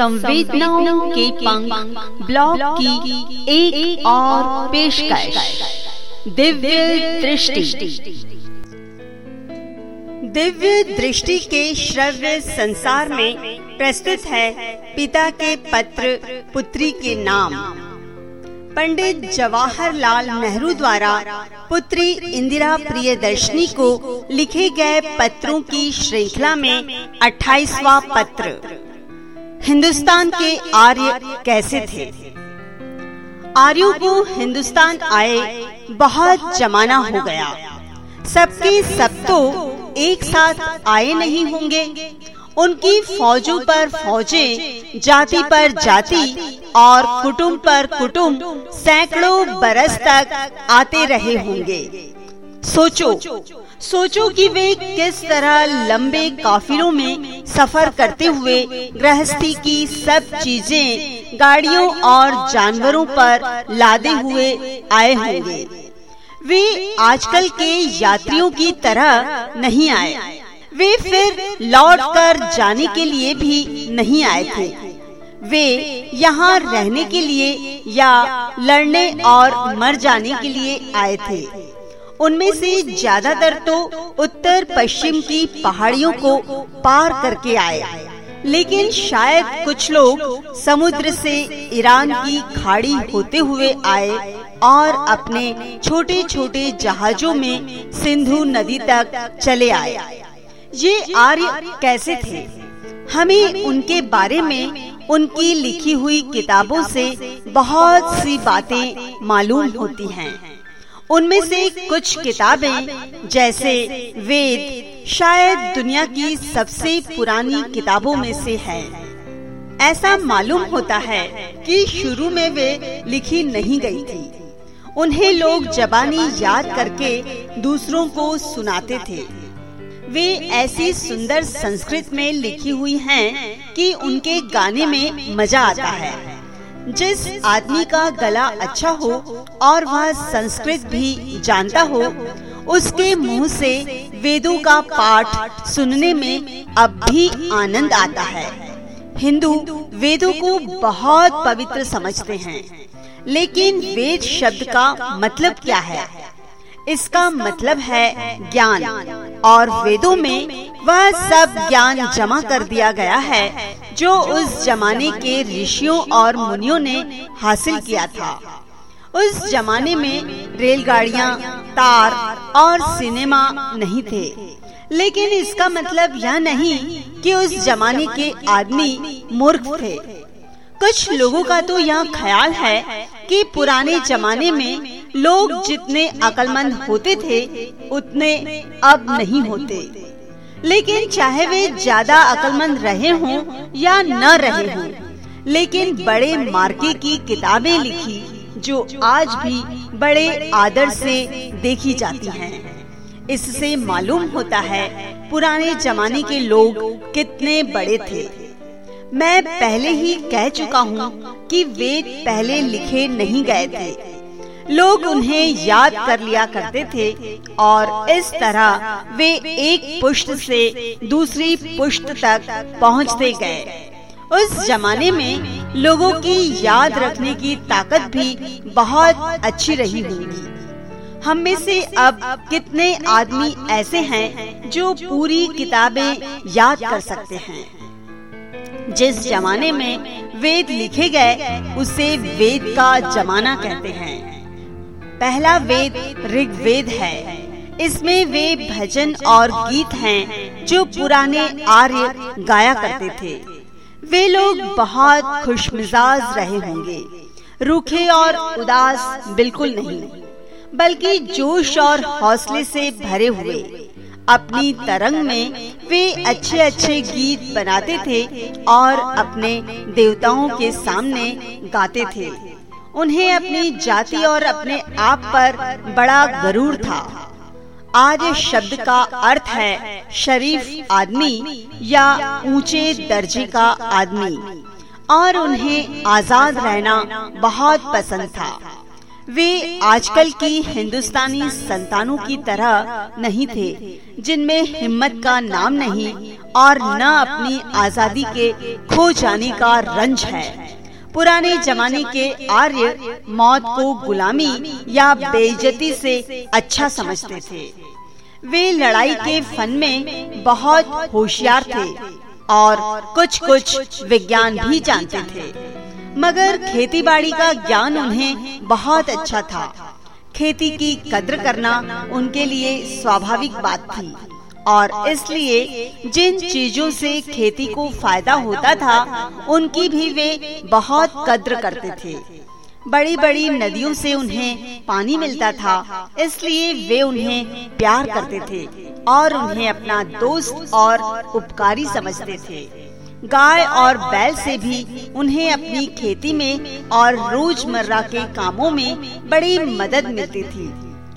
संवेदनाओं के पंख ब्लॉग की एक, एक और पेशकश। दिव्य दृष्टि। दिव्य दृष्टि के श्रव्य संसार में प्रस्तुत है पिता के पत्र पुत्री के नाम। पंडित जवाहरलाल नेहरू द्वारा पुत्री इंदिरा प्रियदर्शनी को लिखे गए पत्रों की श्रृंखला में 28वां पत्र। हिंदुस्तान के आर्य कैसे थे? आर्यों को हिंदुस्तान आए बहुत जमाना हो गया। सबके सब तो एक साथ आए नहीं होंगे। उनकी फौजों पर फौजें, जाति पर जाति और कुटुंब पर कुटुंब सैकड़ों बरस तक आते रहे होंगे। सोचो सोचो कि वे किस तरह लंबे काफिलों में सफ़र करते हुए गृहस्थी की सब चीज़ें गाड़ियों और जानवरों पर लादे हुए आए होंगे। वे आजकल के यात्रियों की तरह नहीं आए। वे फिर लौट कर जाने के लिए भी नहीं आए थे। वे यहाँ रहने के लिए या लड़ने और मर जाने के लिए आए थे। उनमें से ज़्यादातर तो उत्तर पश्चिम की पहाड़ियों को पार करके आए। लेकिन शायद कुछ लोग समुद्र से ईरान की खाड़ी होते हुए आए और अपने छोटे छोटे जहाजों में सिंधु नदी तक चले आए। ये आर्य कैसे थे? हमें उनके बारे में उनकी लिखी हुई किताबों से बहुत सी बातें मालूम होती हैं। उनमें से कुछ किताबें जैसे वेद शायद दुनिया की सबसे पुरानी किताबों में से है। ऐसा मालूम होता है कि शुरू में वे लिखी नहीं गई थी। उन्हें लोग जबानी याद करके दूसरों को सुनाते थे। वे ऐसी सुंदर संस्कृत में लिखी हुई हैं कि उनके गाने में मज़ा आता है। जिस आदमी का गला अच्छा हो और वह संस्कृत भी जानता हो, उसके मुँह से वेदों का पाठ सुनने में अब भी आनंद आता है। हिंदू वेदों को बहुत पवित्र समझते हैं, लेकिन वेद शब्द का मतलब क्या है? इसका मतलब है ज्ञान, और वेदों में वह सब ज्ञान जमा कर दिया गया है जो उस जमाने के ऋषियों और मुनियों ने हासिल किया था। उस जमाने में रेलगाड़ियाँ, तार और सिनेमा नहीं थे। लेकिन इसका मतलब यह नहीं कि उस जमाने के आदमी मूर्ख थे। कुछ लोगों का तो यह ख्याल है कि पुराने जमाने में लोग जितने अकलमंद होते थे, उतने अब नहीं होते। लेकिन चाहे वे ज़्यादा अकलमंद रहे हों या न रहे हों, लेकिन बड़े मार्के की किताबें लिखी जो आज भी बड़े आदर से देखी जाती हैं। इससे मालूम होता है पुराने जमाने के लोग कितने बड़े थे। मैं पहले ही कह चुका हूँ कि वेद पहले लिखे नहीं गए थे। लोग उन्हें याद कर लिया करते थे और इस तरह वे एक पुष्ट से दूसरी पुष्ट तक पहुँचते गए। उस जमाने में लोगों की याद रखने की ताकत भी बहुत अच्छी रही होगी। हम में से अब कितने आदमी ऐसे हैं जो पूरी किताबें याद कर सकते हैं। जिस जमाने में वेद लिखे गए, उसे वेद का जमाना कहते हैं। पहला वेद ऋग्वेद है। इसमें वे भजन और गीत हैं जो पुराने आर्य गाया करते थे। वे लोग बहुत खुशमिजाज रहे होंगे। रूखे और उदास बिल्कुल नहीं, बल्कि जोश और हौसले से भरे हुए। अपनी तरंग में वे अच्छे अच्छे गीत बनाते थे और अपने देवताओं के सामने गाते थे। उन्हें अपनी जाति और अपने आप पर बड़ा गरूर था। आज इस शब्द का अर्थ है शरीफ आदमी या ऊँचे दर्जे का आदमी। और उन्हें आज़ाद रहना बहुत पसंद था। वे आजकल की हिंदुस्तानी संतानों की तरह नहीं थे जिनमें हिम्मत का नाम नहीं और न अपनी आज़ादी के खो जाने का रंज है। पुराने जमाने के आर्य मौत को गुलामी या बेइज्जती से अच्छा समझते थे। वे लड़ाई के फन में बहुत होशियार थे और कुछ कुछ विज्ञान भी जानते थे। मगर खेतीबाड़ी का ज्ञान उन्हें बहुत अच्छा था। खेती की कद्र करना उनके लिए स्वाभाविक बात थी। और इसलिए जिन चीज़ों से खेती को फ़ायदा होता था उनकी भी वे बहुत कद्र करते थे। बड़ी बड़ी नदियों से उन्हें पानी मिलता था इसलिए वे उन्हें प्यार करते थे और उन्हें अपना दोस्त और उपकारी समझते थे। गाय और बैल से भी उन्हें अपनी खेती में और रोज़मर्रा के कामों में बड़ी मदद मिलती थी।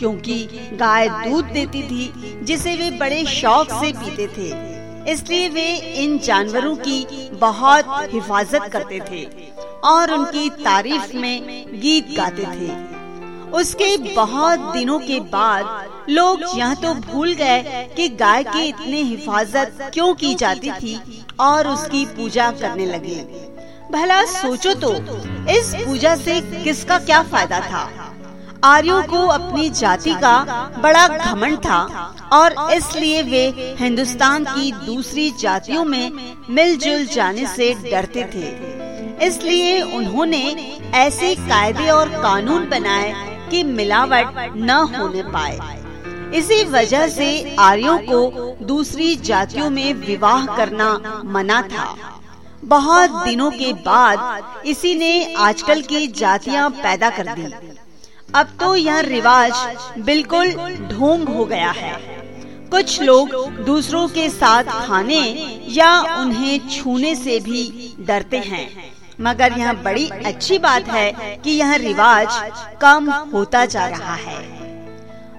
क्योंकि गाय दूध देती थी, जिसे वे बड़े शौक से पीते थे। इसलिए वे इन जानवरों की बहुत हिफाजत करते थे और उनकी तारीफ़ में गीत गाते थे। उसके बहुत दिनों के बाद लोग यह तो भूल गए कि गाय की इतनी हिफाजत क्यों की जाती थी और उसकी पूजा करने लगे। भला सोचो तो इस पूजा से किसका क्या फ़ायदा था? आर्यों को अपनी जाति का बड़ा घमंड था और इसलिए वे हिंदुस्तान की दूसरी जातियों में मिलजुल जाने से डरते थे। इसलिए उन्होंने ऐसे कायदे और कानून बनाए कि मिलावट न होने पाए। इसी वजह से आर्यों को दूसरी जातियों में विवाह करना मना था। बहुत दिनों के बाद इसी ने आजकल की जातियाँ पैदा कर दी। अब तो यह रिवाज बिल्कुल ढोंग हो गया है। कुछ लोग दूसरों के साथ खाने या उन्हें छूने से भी डरते हैं। मगर यह बड़ी अच्छी बात है कि यह रिवाज कम होता जा रहा है।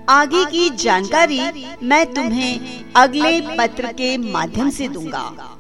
आगे की जानकारी मैं तुम्हें अगले पत्र के माध्यम से दूँगा।